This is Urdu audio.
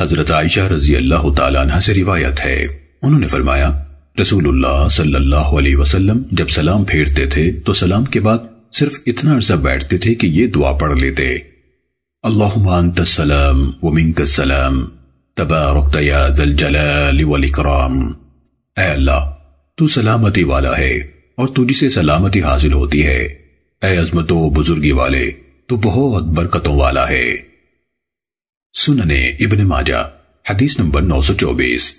حضرت عائشہ رضی اللہ تعالیٰ عنہ سے روایت ہے۔ انہوں نے فرمایا، رسول اللہ صلی اللہ علیہ وسلم جب سلام پھیرتے تھے تو سلام کے بعد صرف اتنا عرصہ بیٹھتے تھے کہ یہ دعا پڑھ لیتے۔ اللہم انت السلام ومنک السلام، تبارکت یا ذا الجلال والاکرام اے اللہ، تو سلامتی والا ہے اور تجھ سے سلامتی حاصل ہوتی ہے۔ اے عظمت و بزرگی والے، تو بہت برکتوں والا ہے۔ سننے ابن ماجہ حدیث نمبر نو سو چوبیس